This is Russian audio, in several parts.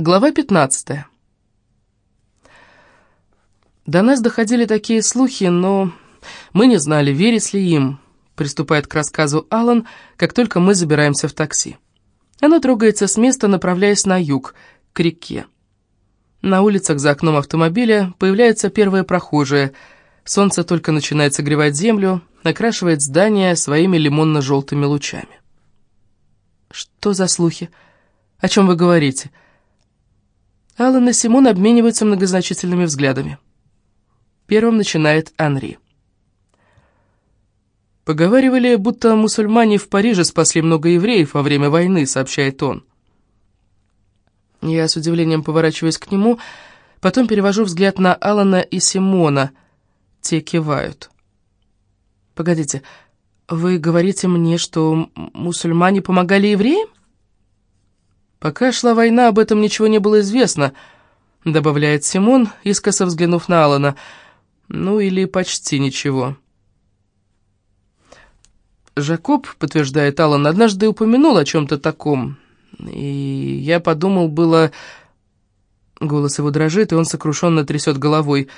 Глава 15. До нас доходили такие слухи, но мы не знали, верить ли им, приступает к рассказу Алан, как только мы забираемся в такси. Оно трогается с места, направляясь на юг, к реке. На улицах за окном автомобиля появляются первые прохожие. Солнце только начинает согревать землю, окрашивает здания своими лимонно-желтыми лучами. «Что за слухи? О чем вы говорите?» Алан и Симон обмениваются многозначительными взглядами. Первым начинает Анри. «Поговаривали, будто мусульмане в Париже спасли много евреев во время войны», — сообщает он. Я с удивлением поворачиваюсь к нему, потом перевожу взгляд на Алана и Симона. Те кивают. «Погодите, вы говорите мне, что мусульмане помогали евреям?» «Пока шла война, об этом ничего не было известно», — добавляет Симон, искоса взглянув на Алана. «Ну или почти ничего». Жакоб, подтверждает Алан, однажды упомянул о чем-то таком. И я подумал было... Голос его дрожит, и он сокрушенно трясет головой.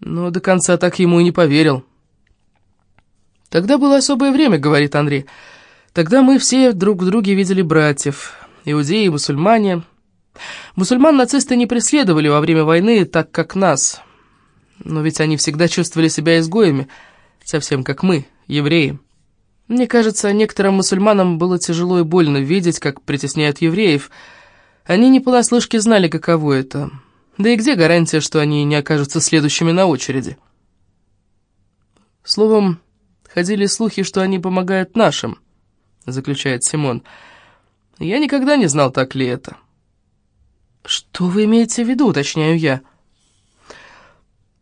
Но до конца так ему и не поверил. «Тогда было особое время», — говорит Андрей. «Тогда мы все друг в друге видели братьев» иудеи и мусульмане. Мусульман нацисты не преследовали во время войны так, как нас. Но ведь они всегда чувствовали себя изгоями, совсем как мы, евреи. Мне кажется, некоторым мусульманам было тяжело и больно видеть, как притесняют евреев. Они не понаслышке знали, каково это. Да и где гарантия, что они не окажутся следующими на очереди? Словом, ходили слухи, что они помогают нашим, заключает Симон. Я никогда не знал, так ли это. Что вы имеете в виду, уточняю я.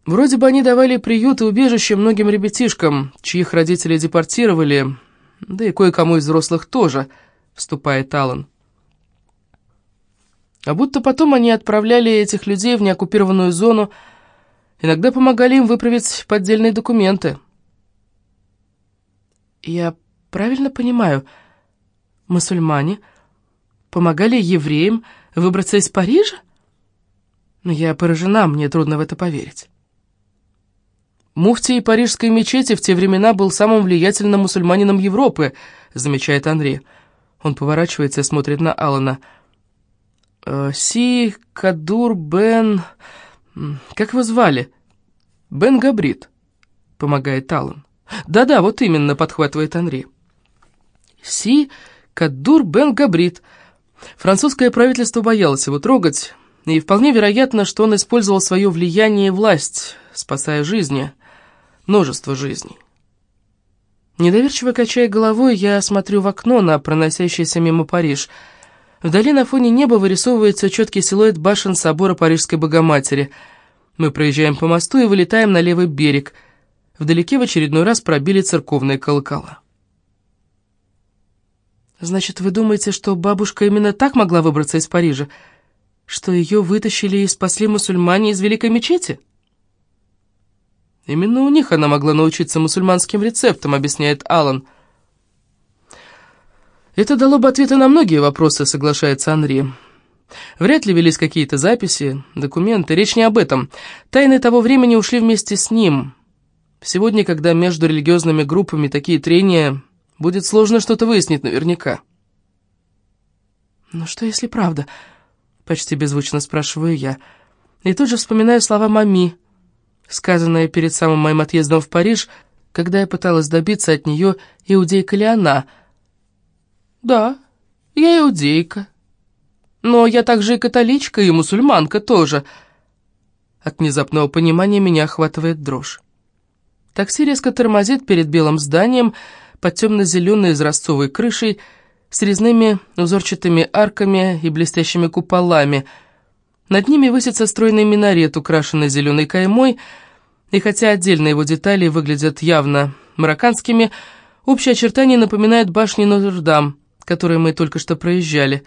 Вроде бы они давали приют и убежище многим ребятишкам, чьих родителей депортировали, да и кое-кому из взрослых тоже, вступает Аллан. А будто потом они отправляли этих людей в неоккупированную зону, иногда помогали им выправить поддельные документы. Я правильно понимаю, мусульмане помогали евреям выбраться из Парижа? Я поражена, мне трудно в это поверить. Муфтий парижской мечети в те времена был самым влиятельным мусульманином Европы, замечает Андрей. Он поворачивается и смотрит на Алана. «Э, «Си Кадур Бен... Как его звали?» «Бен Габрид», — помогает Алан. «Да-да, вот именно», — подхватывает Андрей. «Си Кадур Бен Габрид», Французское правительство боялось его трогать, и вполне вероятно, что он использовал свое влияние и власть, спасая жизни, множество жизней. Недоверчиво качая головой, я смотрю в окно на проносящийся мимо Париж. Вдали на фоне неба вырисовывается четкий силуэт башен собора Парижской Богоматери. Мы проезжаем по мосту и вылетаем на левый берег. Вдалеке в очередной раз пробили церковные колокола. Значит, вы думаете, что бабушка именно так могла выбраться из Парижа? Что ее вытащили и спасли мусульмане из Великой Мечети? Именно у них она могла научиться мусульманским рецептам, объясняет Алан. Это дало бы ответы на многие вопросы, соглашается Анри. Вряд ли велись какие-то записи, документы, речь не об этом. Тайны того времени ушли вместе с ним. Сегодня, когда между религиозными группами такие трения, Будет сложно что-то выяснить наверняка. «Ну что, если правда?» — почти беззвучно спрашиваю я. И тут же вспоминаю слова мами, сказанные перед самым моим отъездом в Париж, когда я пыталась добиться от нее, иудейка ли она. «Да, я иудейка. Но я также и католичка, и мусульманка тоже». От внезапного понимания меня охватывает дрожь. Такси резко тормозит перед белым зданием, под темно-зеленой изразцовой крышей с резными узорчатыми арками и блестящими куполами. Над ними высится стройный минарет, украшенный зеленой каймой, и хотя отдельные его детали выглядят явно марокканскими, общее очертание напоминает башни Нотр-Дам, которые мы только что проезжали.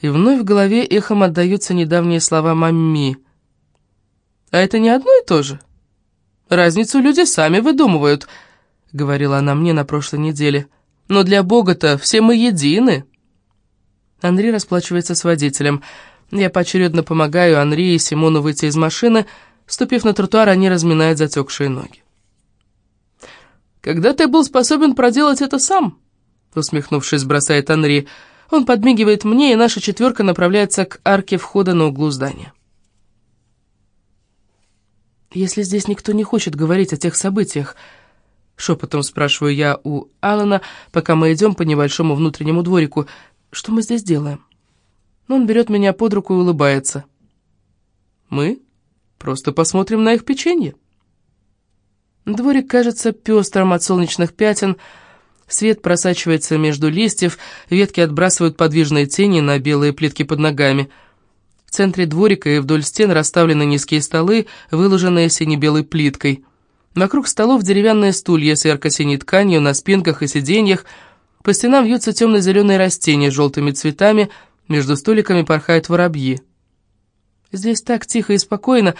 И вновь в голове эхом отдаются недавние слова «мамми». А это не одно и то же? Разницу люди сами выдумывают — говорила она мне на прошлой неделе. «Но для Бога-то все мы едины!» Андрей расплачивается с водителем. Я поочередно помогаю Анри и Симону выйти из машины. Ступив на тротуар, они разминают затекшие ноги. «Когда ты был способен проделать это сам?» Усмехнувшись, бросает Анри. Он подмигивает мне, и наша четверка направляется к арке входа на углу здания. «Если здесь никто не хочет говорить о тех событиях», — шепотом спрашиваю я у Алана, пока мы идем по небольшому внутреннему дворику, — «что мы здесь делаем?» Он берет меня под руку и улыбается. «Мы просто посмотрим на их печенье». Дворик кажется пестрым от солнечных пятен, свет просачивается между листьев, ветки отбрасывают подвижные тени на белые плитки под ногами — в центре дворика и вдоль стен расставлены низкие столы, выложенные сине-белой плиткой. Вокруг столов деревянные стулья с ярко-синей тканью на спинках и сиденьях. По стенам вьются темно-зеленые растения с желтыми цветами, между столиками порхают воробьи. Здесь так тихо и спокойно,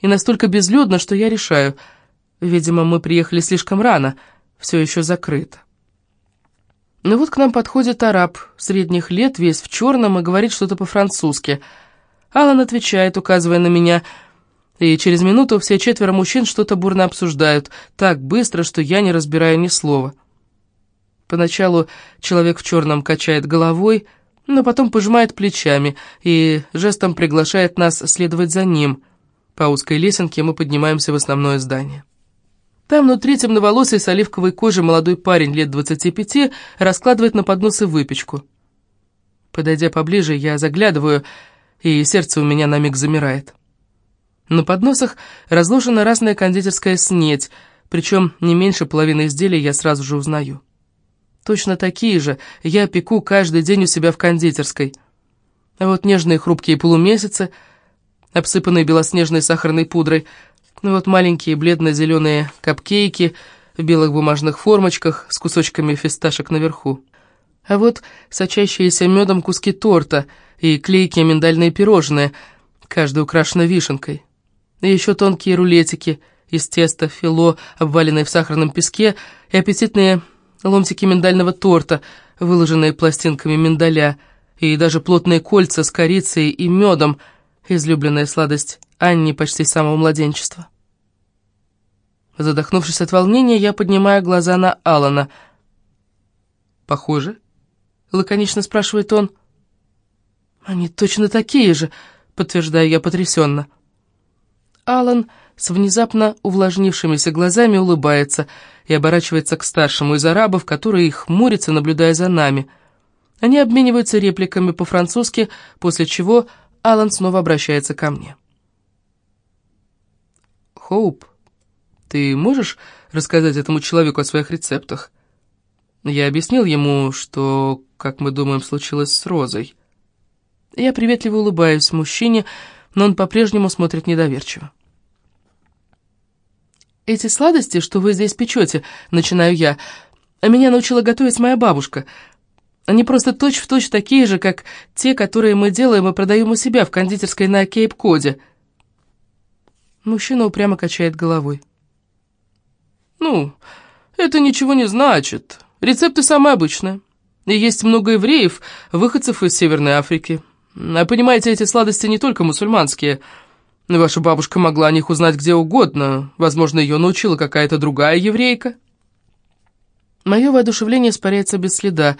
и настолько безлюдно, что я решаю. Видимо, мы приехали слишком рано, все еще закрыто. Но вот к нам подходит араб, средних лет, весь в черном, и говорит что-то по-французски — Алан отвечает, указывая на меня, и через минуту все четверо мужчин что-то бурно обсуждают, так быстро, что я не разбираю ни слова. Поначалу человек в черном качает головой, но потом пожимает плечами и жестом приглашает нас следовать за ним. По узкой лесенке мы поднимаемся в основное здание. Там внутри темноволосый с оливковой кожей молодой парень лет 25 раскладывает на подносы выпечку. Подойдя поближе, я заглядываю, и сердце у меня на миг замирает. На подносах разложена разная кондитерская снедь, причем не меньше половины изделий я сразу же узнаю. Точно такие же я пеку каждый день у себя в кондитерской. А вот нежные хрупкие полумесяцы, обсыпанные белоснежной сахарной пудрой, вот маленькие бледно-зеленые капкейки в белых бумажных формочках с кусочками фисташек наверху. А вот сочащиеся медом куски торта — и клейкие миндальные пирожные, каждая украшена вишенкой. Еще тонкие рулетики из теста, фило, обваленные в сахарном песке, и аппетитные ломтики миндального торта, выложенные пластинками миндаля, и даже плотные кольца с корицей и медом, излюбленная сладость Анни почти с самого младенчества. Задохнувшись от волнения, я поднимаю глаза на Алана. «Похоже?» — лаконично спрашивает он. «Они точно такие же», — подтверждаю я потрясенно. Алан с внезапно увлажнившимися глазами улыбается и оборачивается к старшему из арабов, который хмурится, наблюдая за нами. Они обмениваются репликами по-французски, после чего Алан снова обращается ко мне. «Хоуп, ты можешь рассказать этому человеку о своих рецептах?» Я объяснил ему, что, как мы думаем, случилось с Розой. Я приветливо улыбаюсь мужчине, но он по-прежнему смотрит недоверчиво. «Эти сладости, что вы здесь печете, начинаю я, а меня научила готовить моя бабушка. Они просто точь-в-точь точь такие же, как те, которые мы делаем и продаем у себя в кондитерской на Кейп-Коде». Мужчина упрямо качает головой. «Ну, это ничего не значит. Рецепты самые обычные. И есть много евреев, выходцев из Северной Африки. А понимаете, эти сладости не только мусульманские. Ваша бабушка могла о них узнать где угодно. Возможно, ее научила какая-то другая еврейка. Мое воодушевление испаряется без следа.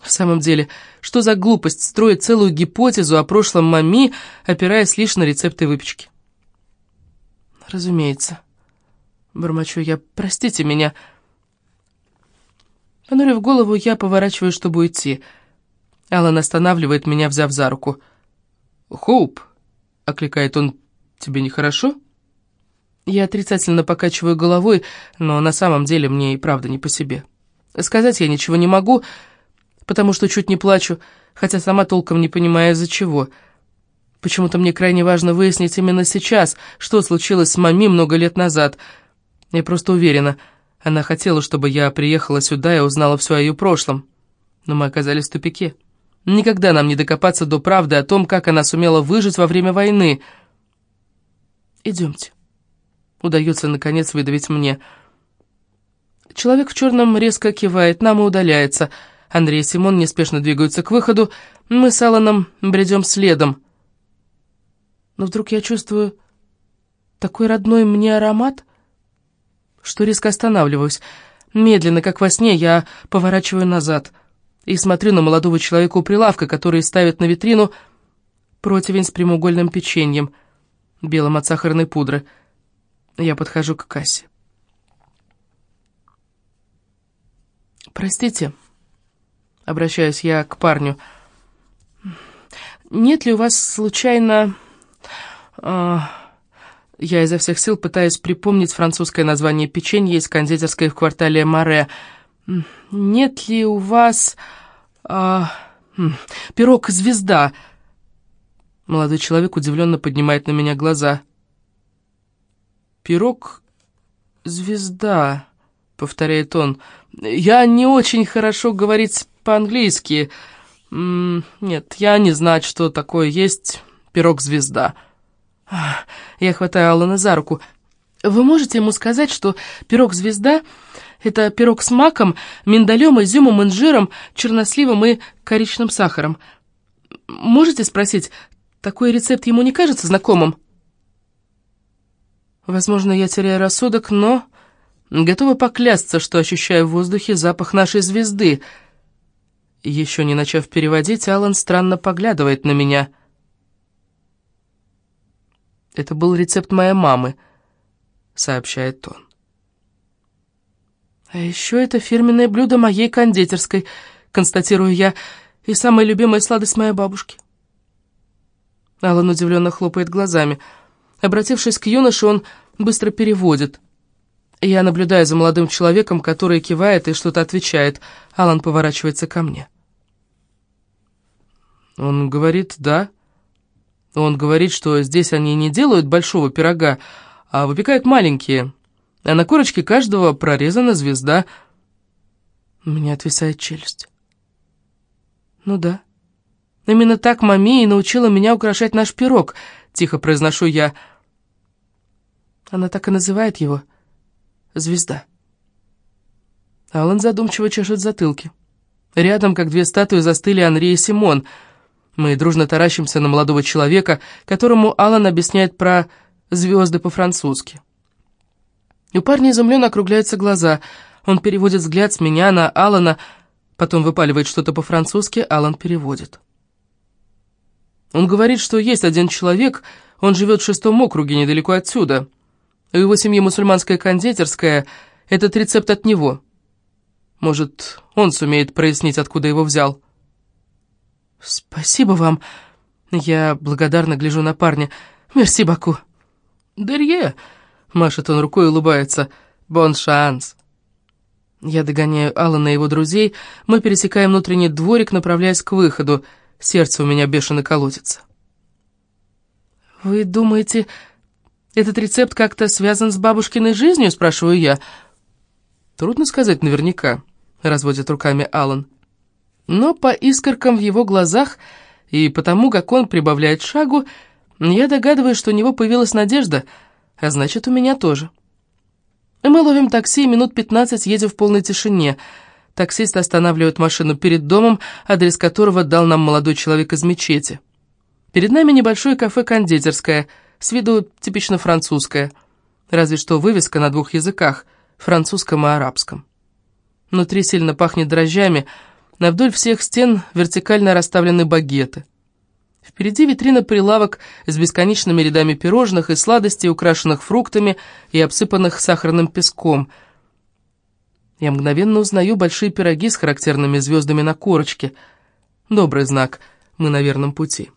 В самом деле, что за глупость строить целую гипотезу о прошлом мами, опираясь лишь на рецепты выпечки? Разумеется. Бормочу я, простите меня. Понурив голову, я поворачиваю, чтобы уйти — Алан останавливает меня, взяв за руку. «Хоуп!» — окликает он. «Тебе нехорошо?» Я отрицательно покачиваю головой, но на самом деле мне и правда не по себе. Сказать я ничего не могу, потому что чуть не плачу, хотя сама толком не понимаю, из-за чего. Почему-то мне крайне важно выяснить именно сейчас, что случилось с мами много лет назад. Я просто уверена, она хотела, чтобы я приехала сюда и узнала все о ее прошлом. Но мы оказались в тупике. Никогда нам не докопаться до правды о том, как она сумела выжить во время войны. «Идемте», — удается, наконец, выдавить мне. Человек в черном резко кивает нам и удаляется. Андрей и Симон неспешно двигаются к выходу. Мы с Алланом бредем следом. Но вдруг я чувствую такой родной мне аромат, что резко останавливаюсь. Медленно, как во сне, я поворачиваю назад и смотрю на молодого человека у прилавка, который ставит на витрину противень с прямоугольным печеньем, белым от сахарной пудры. Я подхожу к кассе. «Простите», — обращаюсь я к парню, — «нет ли у вас случайно...» э, Я изо всех сил пытаюсь припомнить французское название печенья из кондитерской в квартале Море. «Нет ли у вас...» э, «Пирог «Звезда»?» Молодой человек удивленно поднимает на меня глаза. «Пирог «Звезда», — повторяет он, — я не очень хорошо говорить по-английски. Нет, я не знаю, что такое есть пирог-звезда. Я хватаю Алана за руку. Вы можете ему сказать, что пирог-звезда — это пирог с маком, миндалем, изюмом, инжиром, черносливом и коричным сахаром. Можете спросить, такой рецепт ему не кажется знакомым? Возможно, я теряю рассудок, но Готова поклясться, что ощущаю в воздухе запах нашей звезды. Еще не начав переводить, Алан странно поглядывает на меня. «Это был рецепт моей мамы», — сообщает он. «А еще это фирменное блюдо моей кондитерской», — констатирую я, — «и самая любимая сладость моей бабушки». Алан удивленно хлопает глазами. Обратившись к юноше, он быстро переводит — я наблюдаю за молодым человеком, который кивает и что-то отвечает. Алан поворачивается ко мне. Он говорит «да». Он говорит, что здесь они не делают большого пирога, а выпекают маленькие, а на корочке каждого прорезана звезда. У меня отвисает челюсть. Ну да. Именно так маме и научила меня украшать наш пирог, тихо произношу я. Она так и называет его — звезда. Алан задумчиво чешет затылки. Рядом, как две статуи, застыли Анри и Симон. Мы дружно таращимся на молодого человека, которому Алан объясняет про звезды по-французски. У парня изумленно округляются глаза. Он переводит взгляд с меня на Алана, потом выпаливает что-то по-французски, Алан переводит. Он говорит, что есть один человек, он живет в шестом округе, недалеко отсюда. У его семьи мусульманская кондитерская, этот рецепт от него. Может, он сумеет прояснить, откуда его взял. «Спасибо вам!» Я благодарно гляжу на парня. «Мерси, Баку!» «Дерье!» — машет он рукой и улыбается. «Бон шанс!» Я догоняю Алана и его друзей. Мы пересекаем внутренний дворик, направляясь к выходу. Сердце у меня бешено колотится. «Вы думаете, этот рецепт как-то связан с бабушкиной жизнью, спрашиваю я. Трудно сказать наверняка, разводит руками Алан. Но по искоркам в его глазах и потому, как он прибавляет шагу, я догадываюсь, что у него появилась надежда, а значит, у меня тоже. Мы ловим такси и минут пятнадцать едем в полной тишине. Таксист останавливает машину перед домом, адрес которого дал нам молодой человек из мечети. Перед нами небольшое кафе-кондитерское — с виду типично французская, разве что вывеска на двух языках, французском и арабском. Внутри сильно пахнет дрожжами, на вдоль всех стен вертикально расставлены багеты. Впереди витрина прилавок с бесконечными рядами пирожных и сладостей, украшенных фруктами и обсыпанных сахарным песком. Я мгновенно узнаю большие пироги с характерными звездами на корочке. Добрый знак, мы на верном пути.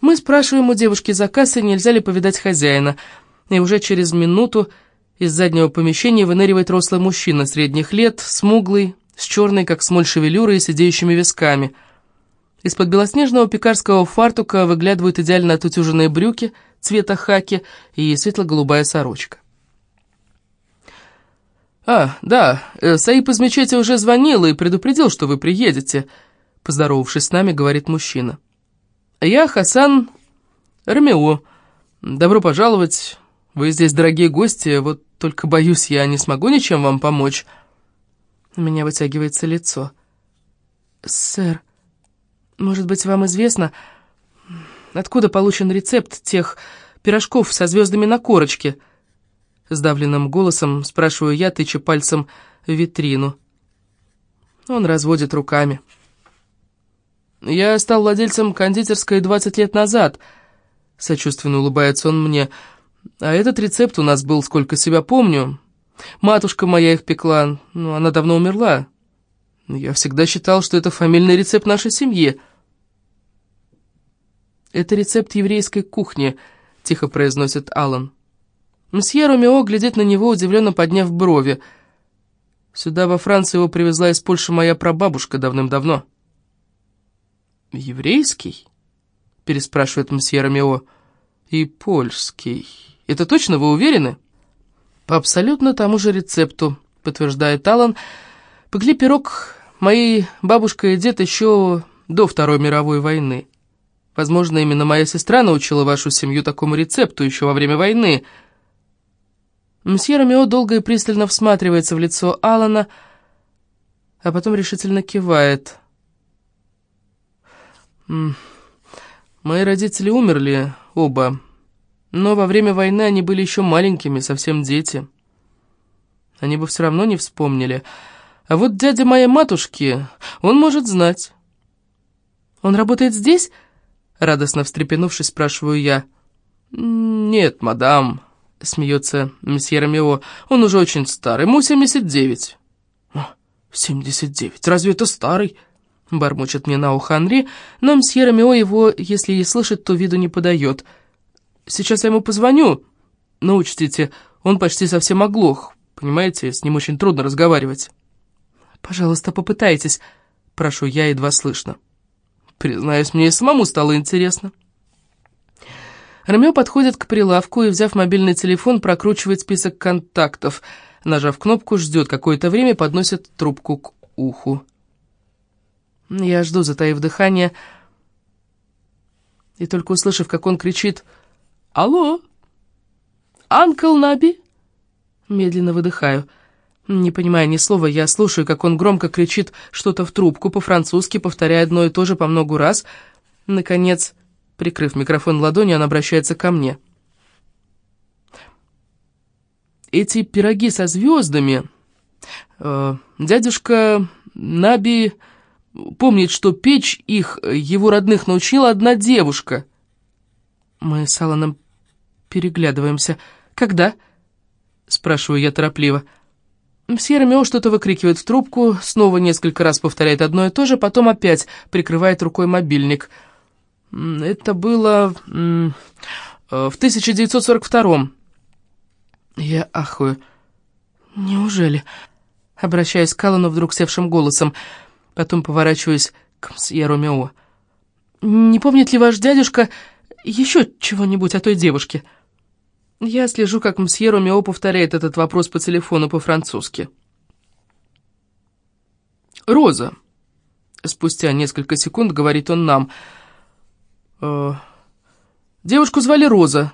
Мы спрашиваем у девушки за кассой, нельзя ли повидать хозяина, и уже через минуту из заднего помещения выныривает рослый мужчина средних лет, смуглый, с черной, как смоль шевелюрой и сидеющими висками. Из-под белоснежного пекарского фартука выглядывают идеально отутюженные брюки цвета хаки и светло-голубая сорочка. «А, да, э, Саиб из мечети уже звонил и предупредил, что вы приедете», поздоровавшись с нами, говорит мужчина. «Я Хасан Ромео. Добро пожаловать. Вы здесь дорогие гости, вот только, боюсь, я не смогу ничем вам помочь». У меня вытягивается лицо. «Сэр, может быть, вам известно, Откуда получен рецепт тех пирожков со звездами на корочке?» Сдавленным голосом спрашиваю я, тыча пальцем в витрину. Он разводит руками. «Я стал владельцем кондитерской 20 лет назад», — сочувственно улыбается он мне. «А этот рецепт у нас был, сколько себя помню. Матушка моя их пекла, но она давно умерла. Я всегда считал, что это фамильный рецепт нашей семьи». «Это рецепт еврейской кухни», — тихо произносит Алан. Мсье Ромео глядит на него, удивленно подняв брови. «Сюда, во Францию, его привезла из Польши моя прабабушка давным-давно». «Еврейский?» — переспрашивает мсье Ромео. «И польский. Это точно вы уверены?» «По абсолютно тому же рецепту», — подтверждает Алан. «Пекли пирог моей бабушка и дед еще до Второй мировой войны». Возможно, именно моя сестра научила вашу семью такому рецепту еще во время войны. Мсье Ромео долго и пристально всматривается в лицо Алана, а потом решительно кивает. Мои родители умерли, оба, но во время войны они были еще маленькими, совсем дети. Они бы все равно не вспомнили. А вот дядя моей матушки, он может знать. «Он работает здесь?» Радостно встрепенувшись, спрашиваю я. «Нет, мадам», — смеется месье Ромео, — «он уже очень старый, ему 79». «Семьдесят девять, разве это старый?» — бормочет мне на ухо Анри, но мсье Ромео его, если и слышит, то виду не подает. «Сейчас я ему позвоню, но учтите, он почти совсем оглох, понимаете, с ним очень трудно разговаривать». «Пожалуйста, попытайтесь», — прошу я едва слышно. Признаюсь, мне и самому стало интересно. Ромео подходит к прилавку и, взяв мобильный телефон, прокручивает список контактов. Нажав кнопку, ждет какое-то время, подносит трубку к уху. Я жду, затаив дыхание, и только услышав, как он кричит «Алло! Анкл Наби!» Медленно выдыхаю. Не понимая ни слова, я слушаю, как он громко кричит что-то в трубку, по-французски, повторяя одно и то же по многу раз. Наконец, прикрыв микрофон ладонью, он обращается ко мне. «Эти пироги со звездами...» э, «Дядюшка Наби помнит, что печь их, его родных, научила одна девушка». Мы с Алланом переглядываемся. «Когда?» — спрашиваю я торопливо. «Когда?» Мсье Ромео что-то выкрикивает в трубку, снова несколько раз повторяет одно и то же, потом опять прикрывает рукой мобильник. Это было э, в 1942-м. Я ахую. Неужели? Обращаюсь к Аллану вдруг севшим голосом, потом поворачиваюсь к мсье Ромео. Не помнит ли ваш дядюшка еще чего-нибудь о той девушке? — я слежу, как мсье Ромео повторяет этот вопрос по телефону по-французски. «Роза», — спустя несколько секунд говорит он нам. «Э, «Девушку звали Роза».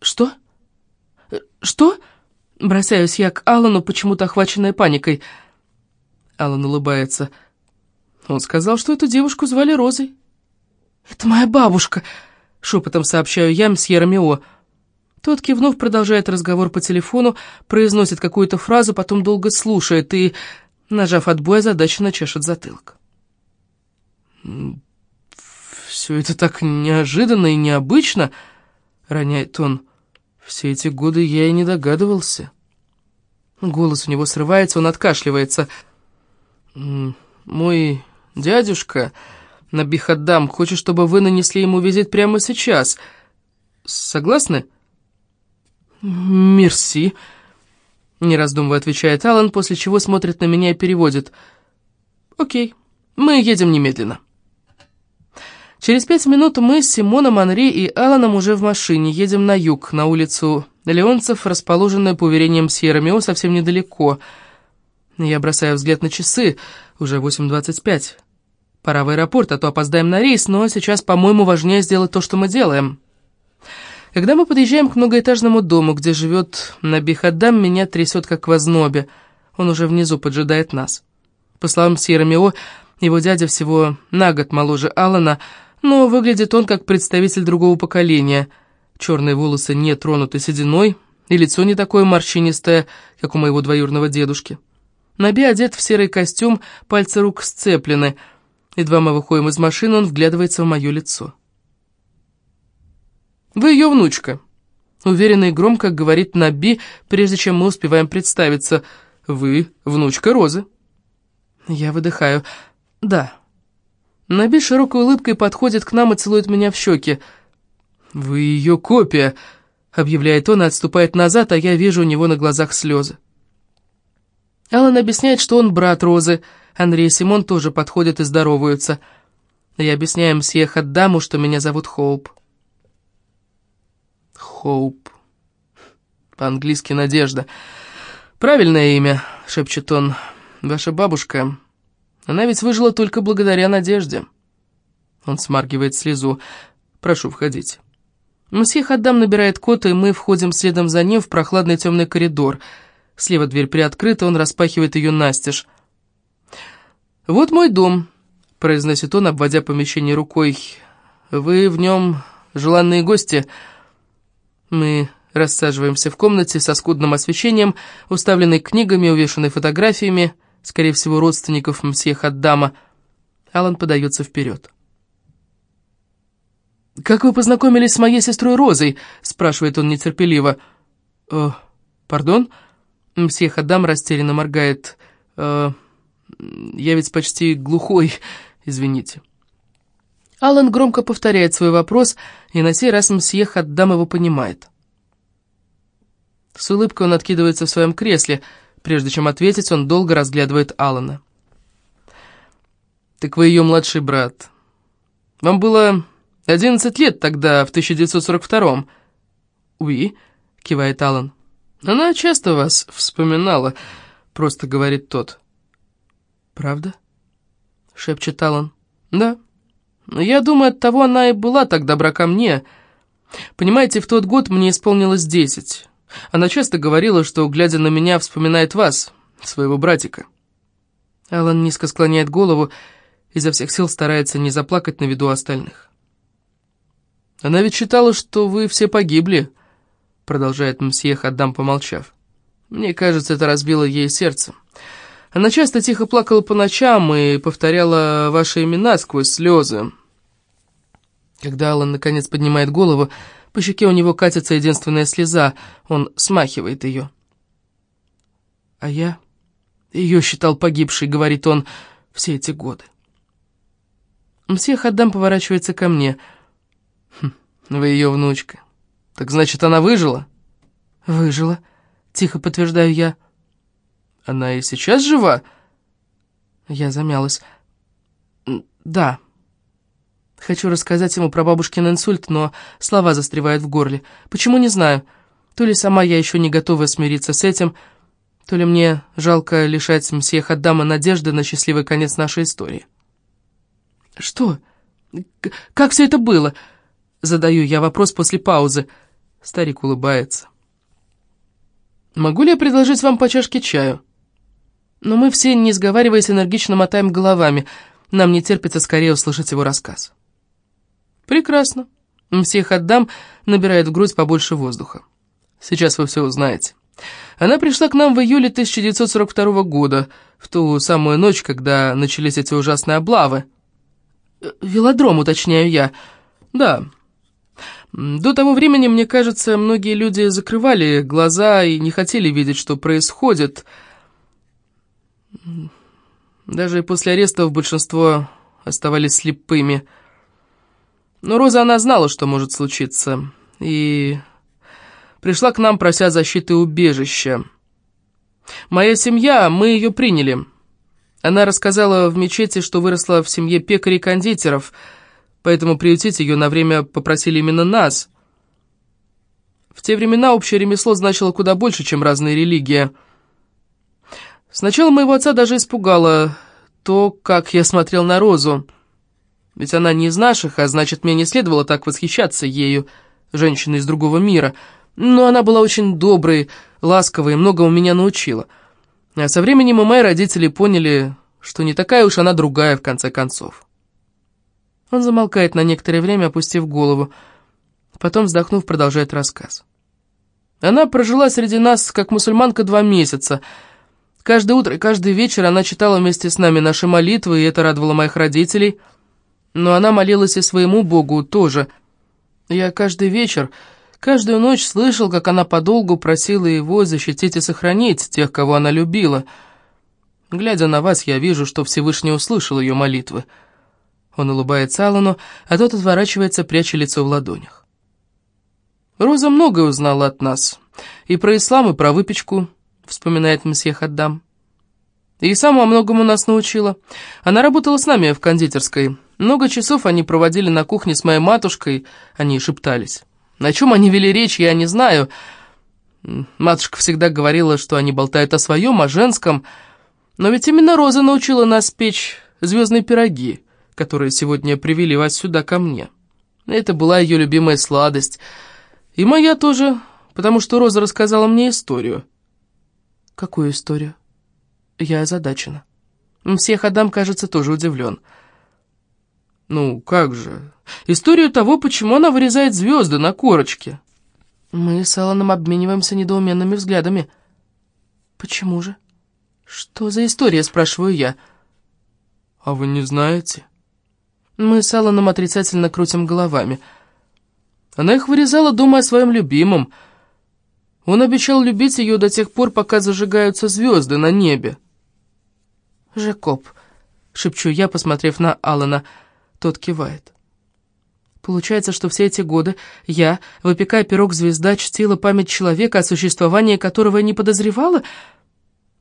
«Что? Что?» Бросаюсь я к Аллану, почему-то охваченная паникой. Аллан улыбается. Он сказал, что эту девушку звали Розой. «Это моя бабушка», — шепотом сообщаю я мсье Ромео. Тот, кивнув, продолжает разговор по телефону, произносит какую-то фразу, потом долго слушает и, нажав отбой, озадаченно чешет затылок. «Все это так неожиданно и необычно», — роняет он. «Все эти годы я и не догадывался». Голос у него срывается, он откашливается. «Мой дядюшка, Набихаддам, хочет, чтобы вы нанесли ему визит прямо сейчас. Согласны?» «Мерси», — не раздумывая отвечает Алан, после чего смотрит на меня и переводит. «Окей, мы едем немедленно». Через пять минут мы с Симоном, Анри и Аланом уже в машине едем на юг, на улицу Леонцев, расположенную, по уверениям Сьерра совсем недалеко. Я бросаю взгляд на часы, уже 8.25. Пора в аэропорт, а то опоздаем на рейс, но сейчас, по-моему, важнее сделать то, что мы делаем. Когда мы подъезжаем к многоэтажному дому, где живет Набихадам, меня трясет как в ознобе. Он уже внизу поджидает нас. По словам Сьерра его дядя всего на год моложе Алана, но выглядит он как представитель другого поколения. Черные волосы не тронуты сединой, и лицо не такое морщинистое, как у моего двоюродного дедушки. Наби одет в серый костюм, пальцы рук сцеплены. Едва мы выходим из машины, он вглядывается в мое лицо. «Вы ее внучка», — уверенно и громко говорит Наби, прежде чем мы успеваем представиться. «Вы внучка Розы». Я выдыхаю. «Да». Наби широкой улыбкой подходит к нам и целует меня в щеки. «Вы ее копия», — объявляет он и отступает назад, а я вижу у него на глазах слезы. Алан объясняет, что он брат Розы. Андрей и Симон тоже подходят и здороваются. Я объясняю мсье Хаддаму, что меня зовут Хоуп. Хоуп. По-английски «надежда». «Правильное имя», — шепчет он. «Ваша бабушка, она ведь выжила только благодаря надежде». Он смаргивает слезу. «Прошу, входите». Мсье Хаддам набирает код, и мы входим следом за ним в прохладный темный коридор. Слева дверь приоткрыта, он распахивает ее настежь. «Вот мой дом», — произносит он, обводя помещение рукой. «Вы в нем желанные гости». Мы рассаживаемся в комнате со скудным освещением, уставленной книгами, увешанной фотографиями, скорее всего, родственников мсье Хаддама. Алан подается вперед. «Как вы познакомились с моей сестрой Розой?» — спрашивает он нетерпеливо. «Э, пардон?» Мсье Хаддам растерянно моргает. «Э, я ведь почти глухой, извините». Алан громко повторяет свой вопрос, и на сей раз мсье Хаддам его понимает. С улыбкой он откидывается в своем кресле. Прежде чем ответить, он долго разглядывает Алана. «Так вы ее младший брат. Вам было одиннадцать лет тогда, в 1942-м?» «Уи», — кивает Алан. «Она часто вас вспоминала», — просто говорит тот. «Правда?» — шепчет Алан. «Да». Я думаю, от того она и была так добра ко мне. Понимаете, в тот год мне исполнилось десять. Она часто говорила, что, глядя на меня, вспоминает вас, своего братика. Алан низко склоняет голову, изо всех сил старается не заплакать на виду остальных. «Она ведь считала, что вы все погибли», — продолжает мсье Хаддам, помолчав. «Мне кажется, это разбило ей сердце. Она часто тихо плакала по ночам и повторяла ваши имена сквозь слезы. Когда Аллан наконец поднимает голову, по щеке у него катится единственная слеза, он смахивает ее. «А я ее считал погибшей», — говорит он, — «все эти годы». Мсье Хаддам поворачивается ко мне. «Хм, «Вы ее внучка. Так значит, она выжила?» «Выжила», — тихо подтверждаю я. Она и сейчас жива?» Я замялась. «Да». Хочу рассказать ему про бабушкин инсульт, но слова застревают в горле. Почему, не знаю. То ли сама я еще не готова смириться с этим, то ли мне жалко лишать мсье Хаддама надежды на счастливый конец нашей истории. «Что? Как все это было?» Задаю я вопрос после паузы. Старик улыбается. «Могу ли я предложить вам по чашке чаю?» Но мы все, не сговариваясь, энергично мотаем головами. Нам не терпится скорее услышать его рассказ. «Прекрасно. Всех отдам, набирает в грудь побольше воздуха. Сейчас вы все узнаете. Она пришла к нам в июле 1942 года, в ту самую ночь, когда начались эти ужасные облавы. Э, велодром, уточняю я. Да. До того времени, мне кажется, многие люди закрывали глаза и не хотели видеть, что происходит, — даже после арестов большинство оставались слепыми. Но Роза, она знала, что может случиться, и пришла к нам, прося защиты убежища. Моя семья, мы ее приняли. Она рассказала в мечети, что выросла в семье пекарей-кондитеров, поэтому приютить ее на время попросили именно нас. В те времена общее ремесло значило куда больше, чем разные религии — Сначала моего отца даже испугало то, как я смотрел на Розу. Ведь она не из наших, а значит, мне не следовало так восхищаться ею, женщиной из другого мира. Но она была очень доброй, ласковой и многому меня научила. А со временем и мои родители поняли, что не такая уж она другая, в конце концов. Он замолкает на некоторое время, опустив голову. Потом, вздохнув, продолжает рассказ. Она прожила среди нас, как мусульманка, два месяца. Каждое утро и каждый вечер она читала вместе с нами наши молитвы, и это радовало моих родителей. Но она молилась и своему Богу тоже. Я каждый вечер, каждую ночь слышал, как она подолгу просила его защитить и сохранить тех, кого она любила. Глядя на вас, я вижу, что Всевышний услышал ее молитвы. Он улыбается Аллану, а тот отворачивается, пряча лицо в ладонях. «Роза многое узнала от нас. И про ислам, и про выпечку», — вспоминает месье Хаддам. «И сама многому нас научила. Она работала с нами в кондитерской. Много часов они проводили на кухне с моей матушкой, они шептались. На чем они вели речь, я не знаю. Матушка всегда говорила, что они болтают о своем, о женском. Но ведь именно Роза научила нас печь звездные пироги» которые сегодня привели вас сюда ко мне. Это была ее любимая сладость. И моя тоже, потому что Роза рассказала мне историю. Какую историю? Я озадачена. Всех Адам, кажется, тоже удивлен. Ну, как же. Историю того, почему она вырезает звезды на корочке. Мы с Алланом обмениваемся недоуменными взглядами. Почему же? Что за история, спрашиваю я. А вы не знаете? Мы с Алланом отрицательно крутим головами. Она их вырезала, думая о своем любимом. Он обещал любить ее до тех пор, пока зажигаются звезды на небе. «Жакоб», — шепчу я, посмотрев на Аллана, тот кивает. Получается, что все эти годы я, выпекая пирог-звезда, чтила память человека, о существовании которого не подозревала?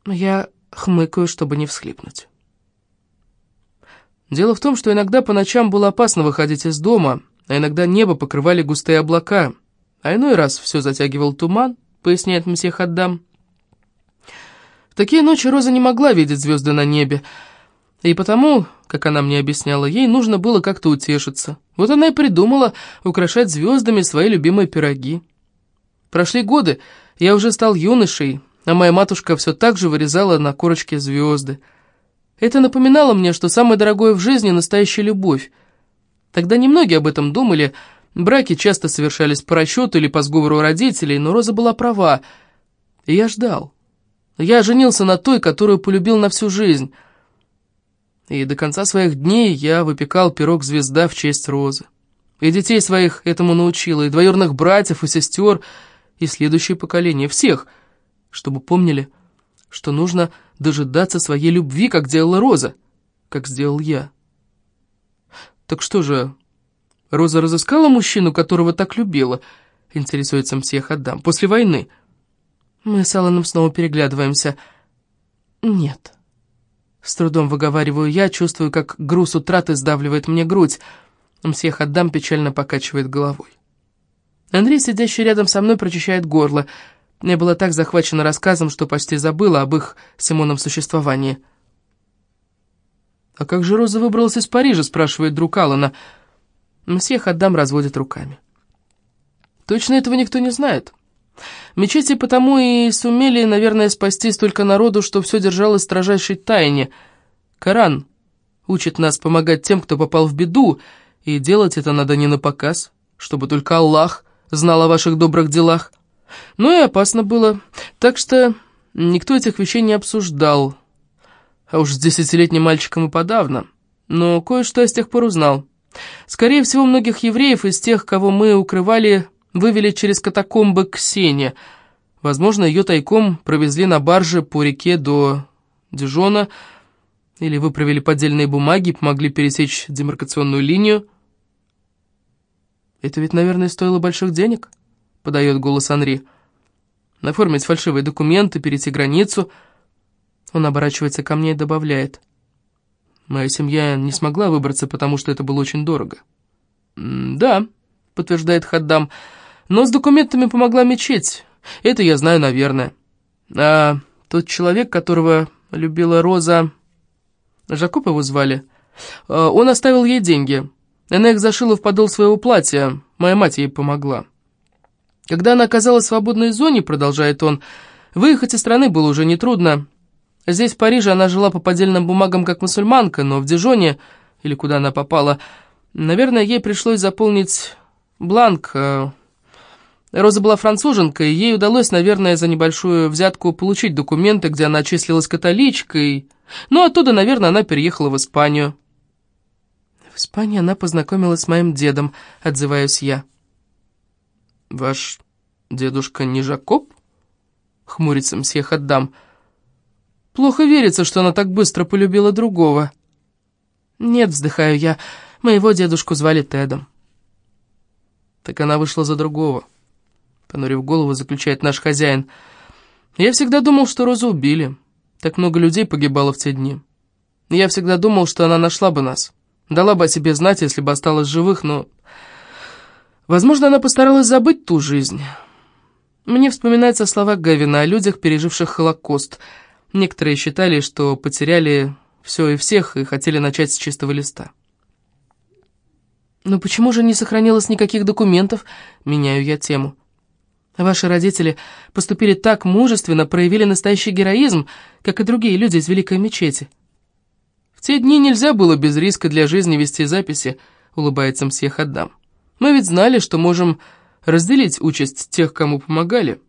Я хмыкаю, чтобы не всхлипнуть. Дело в том, что иногда по ночам было опасно выходить из дома, а иногда небо покрывали густые облака, а иной раз все затягивал туман, поясняет месье Хаддам. В такие ночи Роза не могла видеть звезды на небе, и потому, как она мне объясняла, ей нужно было как-то утешиться. Вот она и придумала украшать звездами свои любимые пироги. Прошли годы, я уже стал юношей, а моя матушка все так же вырезала на корочке звезды — это напоминало мне, что самое дорогое в жизни — настоящая любовь. Тогда немногие об этом думали, браки часто совершались по расчету или по сговору родителей, но Роза была права. И я ждал. Я женился на той, которую полюбил на всю жизнь. И до конца своих дней я выпекал пирог «Звезда» в честь Розы. И детей своих этому научила, и двоюродных братьев, и сестер, и следующее поколение, всех, чтобы помнили, что нужно дожидаться своей любви, как делала Роза, как сделал я. Так что же, Роза разыскала мужчину, которого так любила, интересуется мсье Хаддам, после войны? Мы с Алланом снова переглядываемся. Нет. С трудом выговариваю я, чувствую, как груз утраты сдавливает мне грудь. Мсье Хаддам печально покачивает головой. Андрей, сидящий рядом со мной, прочищает горло — я была так захвачена рассказом, что почти забыла об их Симоном существовании. «А как же Роза выбралась из Парижа?» — спрашивает друг Аллана. Мсье Хаддам разводит руками. «Точно этого никто не знает. Мечети потому и сумели, наверное, спасти столько народу, что все держалось в строжайшей тайне. Коран учит нас помогать тем, кто попал в беду, и делать это надо не на показ, чтобы только Аллах знал о ваших добрых делах». Ну и опасно было, так что никто этих вещей не обсуждал. А уж с десятилетним мальчиком и подавно. Но кое-что я с тех пор узнал. Скорее всего, многих евреев из тех, кого мы укрывали, вывели через катакомбы к Сене. Возможно, ее тайком провезли на барже по реке до Дижона, или выправили поддельные бумаги и помогли пересечь демаркационную линию. Это ведь, наверное, стоило больших денег?» — подает голос Анри. «Оформить фальшивые документы, перейти границу». Он оборачивается ко мне и добавляет. «Моя семья не смогла выбраться, потому что это было очень дорого». «Да», — подтверждает Хаддам, — «но с документами помогла мечеть. Это я знаю, наверное. А тот человек, которого любила Роза... Жакоб его звали? А, он оставил ей деньги. Она их зашила в подол своего платья. Моя мать ей помогла». Когда она оказалась в свободной зоне, продолжает он, выехать из страны было уже нетрудно. Здесь, в Париже, она жила по поддельным бумагам как мусульманка, но в Дижоне, или куда она попала, Наверное, ей пришлось заполнить бланк. Э, Роза была француженкой, ей удалось, наверное, за небольшую взятку получить документы, где она числилась католичкой. Ну, оттуда, наверное, она переехала в Испанию. В Испании она познакомилась с моим дедом, отзываюсь я. «Ваш дедушка не Жакоб?» — хмурится мсье Хаддам. «Плохо верится, что она так быстро полюбила другого». «Нет», — вздыхаю я, — «моего дедушку звали Тедом». «Так она вышла за другого», — понурив голову, заключает наш хозяин. «Я всегда думал, что Розу убили. Так много людей погибало в те дни. Я всегда думал, что она нашла бы нас». Дала бы о себе знать, если бы осталась живых, но... Возможно, она постаралась забыть ту жизнь. Мне вспоминаются слова Гавина о людях, переживших Холокост. Некоторые считали, что потеряли все и всех, и хотели начать с чистого листа. «Но почему же не сохранилось никаких документов?» Меняю я тему. Ваши родители поступили так мужественно, проявили настоящий героизм, как и другие люди из Великой Мечети те дни нельзя было без риска для жизни вести записи», — улыбается мсье Хаддам. «Мы ведь знали, что можем разделить участь тех, кому помогали.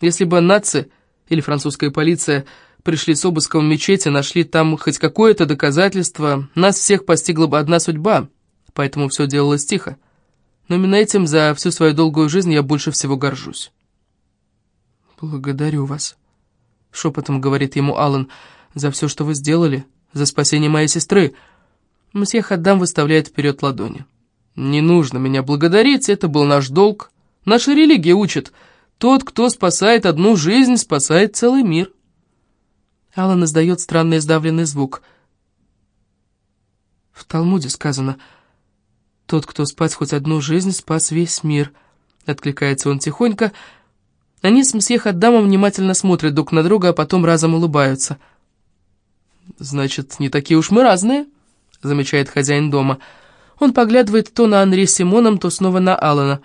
Если бы нации или французская полиция пришли с обыском в мечети, нашли там хоть какое-то доказательство, нас всех постигла бы одна судьба, поэтому все делалось тихо. Но именно этим за всю свою долгую жизнь я больше всего горжусь». «Благодарю вас», — шепотом говорит ему Аллан, — «за все, что вы сделали» за спасение моей сестры. Мсье Хаддам выставляет вперед ладони. Не нужно меня благодарить, это был наш долг. Наша религия учит, тот, кто спасает одну жизнь, спасает целый мир. Алан издает странный сдавленный звук. В Талмуде сказано, тот, кто спас хоть одну жизнь, спас весь мир. Откликается он тихонько. Они с мсье Хаддамом внимательно смотрят друг на друга, а потом разом улыбаются — «Значит, не такие уж мы разные», — замечает хозяин дома. Он поглядывает то на Анри Симоном, то снова на Алана.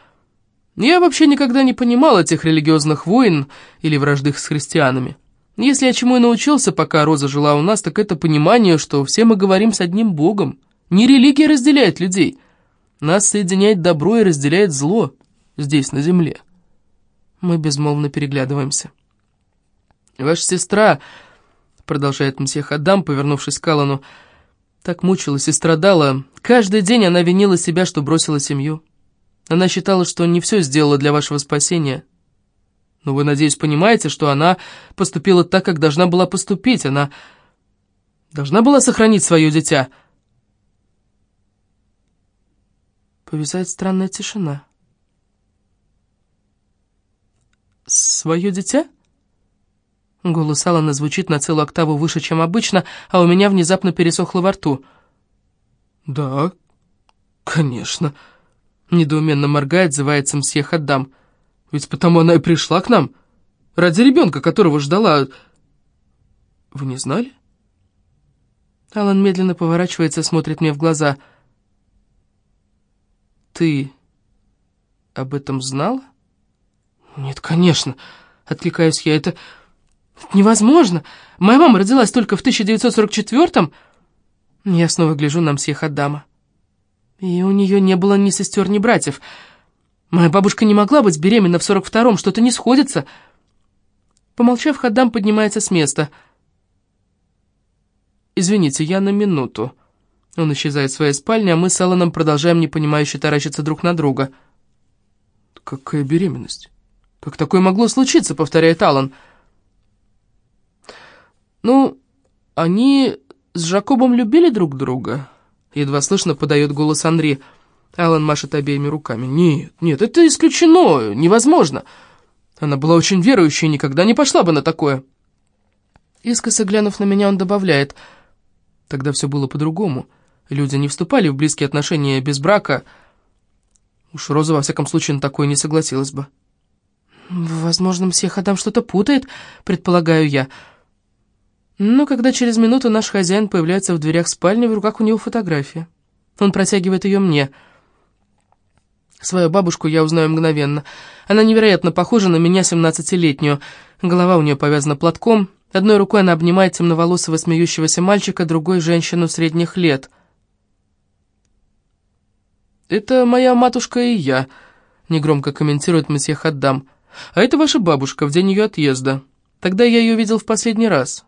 «Я вообще никогда не понимал этих религиозных войн или вражды с христианами. Если я чему и научился, пока Роза жила у нас, так это понимание, что все мы говорим с одним Богом. Не религия разделяет людей. Нас соединяет добро и разделяет зло здесь, на земле». Мы безмолвно переглядываемся. «Ваша сестра...» продолжает мсье Хадам, повернувшись к Аллану, так мучилась и страдала. Каждый день она винила себя, что бросила семью. Она считала, что не все сделала для вашего спасения. Но вы, надеюсь, понимаете, что она поступила так, как должна была поступить. Она должна была сохранить свое дитя. Повисает странная тишина. «Свое дитя?» Голос Алана звучит на целую октаву выше, чем обычно, а у меня внезапно пересохло во рту. «Да, конечно», — недоуменно моргает, зывается мсье Хаддам. «Ведь потому она и пришла к нам. Ради ребенка, которого ждала. Вы не знали?» Алан медленно поворачивается, смотрит мне в глаза. «Ты об этом знала?» «Нет, конечно», — откликаюсь я, — «это...» «Невозможно! Моя мама родилась только в 1944-м!» Я снова гляжу на мсье Хаддама. И у нее не было ни сестер, ни братьев. Моя бабушка не могла быть беременна в 42-м, что-то не сходится. Помолчав, Хаддам поднимается с места. «Извините, я на минуту». Он исчезает в своей спальне, а мы с Алланом продолжаем непонимающе таращиться друг на друга. «Какая беременность? Как такое могло случиться?» — повторяет. «Аллан». «Ну, они с Жакобом любили друг друга?» Едва слышно подает голос Анри. Алан машет обеими руками. «Нет, нет, это исключено, невозможно. Она была очень верующей и никогда не пошла бы на такое». Искоса глянув на меня, он добавляет. «Тогда все было по-другому. Люди не вступали в близкие отношения без брака. Уж Роза, во всяком случае, на такое не согласилась бы». «Возможно, мсье Хадам что-то путает, предполагаю я». Но когда через минуту наш хозяин появляется в дверях спальни, в руках у него фотография. Он протягивает ее мне. Свою бабушку я узнаю мгновенно. Она невероятно похожа на меня, семнадцатилетнюю. Голова у нее повязана платком. Одной рукой она обнимает темноволосого смеющегося мальчика, другой — женщину средних лет. «Это моя матушка и я», — негромко комментирует месье Хаддам. «А это ваша бабушка в день ее отъезда. Тогда я ее видел в последний раз».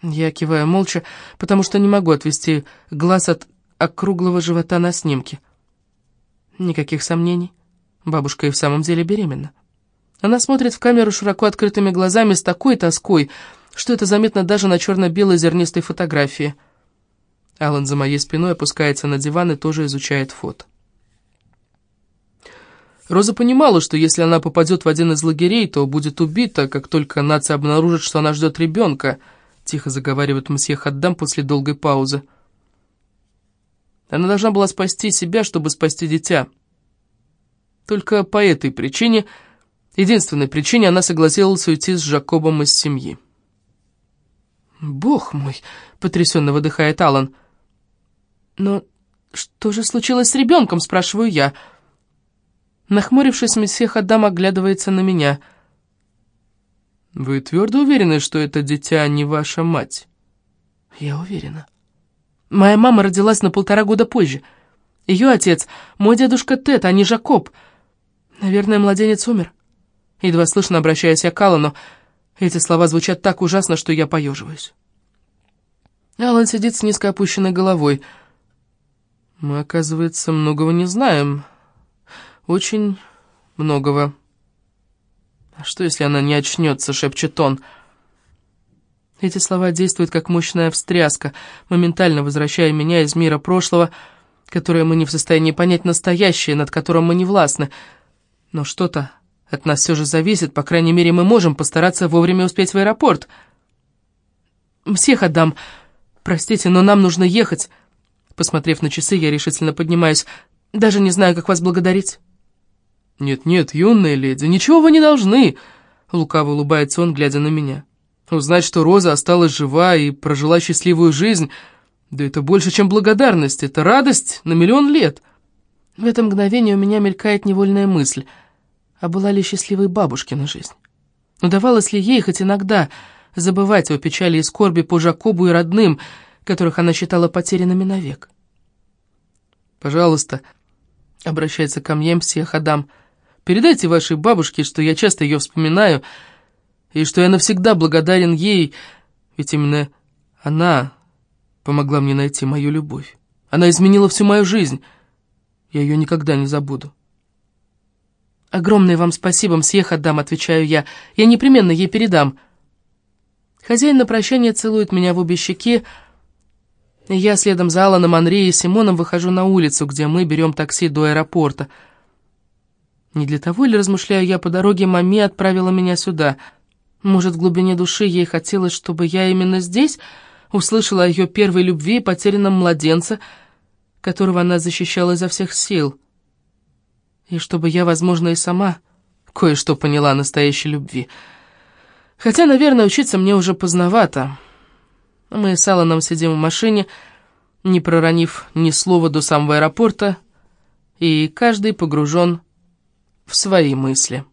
Я киваю молча, потому что не могу отвести глаз от округлого живота на снимке. Никаких сомнений. Бабушка и в самом деле беременна. Она смотрит в камеру широко открытыми глазами с такой тоской, что это заметно даже на черно-белой зернистой фотографии. Алан за моей спиной опускается на диван и тоже изучает фото. Роза понимала, что если она попадет в один из лагерей, то будет убита, как только нация обнаружит, что она ждет ребенка — тихо заговаривает мсье Хаддам после долгой паузы. Она должна была спасти себя, чтобы спасти дитя. Только по этой причине, единственной причине, она согласилась уйти с Жакобом из семьи. «Бог мой!» — потрясенно выдыхает Алан. «Но что же случилось с ребенком?» — спрашиваю я. Нахмурившись, месье Хаддам оглядывается на меня — «Вы твердо уверены, что это дитя не ваша мать?» «Я уверена. Моя мама родилась на полтора года позже. Ее отец — мой дедушка Тед, а не Жакоб. Наверное, младенец умер». Едва слышно обращаясь к Аллану, эти слова звучат так ужасно, что я поеживаюсь. Аллан сидит с низко опущенной головой. «Мы, оказывается, многого не знаем. Очень многого». «А что, если она не очнется?» — шепчет он. Эти слова действуют как мощная встряска, моментально возвращая меня из мира прошлого, которое мы не в состоянии понять настоящее, над которым мы не властны. Но что-то от нас все же зависит, по крайней мере, мы можем постараться вовремя успеть в аэропорт. «Всех отдам. Простите, но нам нужно ехать». Посмотрев на часы, я решительно поднимаюсь. «Даже не знаю, как вас благодарить». «Нет-нет, юная леди, ничего вы не должны!» Лукаво улыбается он, глядя на меня. «Узнать, что Роза осталась жива и прожила счастливую жизнь, да это больше, чем благодарность, это радость на миллион лет!» В это мгновение у меня мелькает невольная мысль, а была ли счастливой бабушкина жизнь? Удавалось ли ей хоть иногда забывать о печали и скорби по Жакобу и родным, которых она считала потерянными навек? «Пожалуйста», — обращается ко мне всех Адам, — Передайте вашей бабушке, что я часто ее вспоминаю, и что я навсегда благодарен ей, ведь именно она помогла мне найти мою любовь. Она изменила всю мою жизнь. Я ее никогда не забуду. «Огромное вам спасибо, мсье Хаддам», — отвечаю я. «Я непременно ей передам». Хозяин на прощание целует меня в обе щеки, я следом за Аланом, Андреем и Симоном выхожу на улицу, где мы берем такси до аэропорта — не для того ли, размышляю я по дороге, маме отправила меня сюда? Может, в глубине души ей хотелось, чтобы я именно здесь услышала о ее первой любви и потерянном младенце, которого она защищала изо всех сил. И чтобы я, возможно, и сама кое-что поняла о настоящей любви. Хотя, наверное, учиться мне уже поздновато. Мы с Алланом сидим в машине, не проронив ни слова до самого аэропорта, и каждый погружен в свои мысли.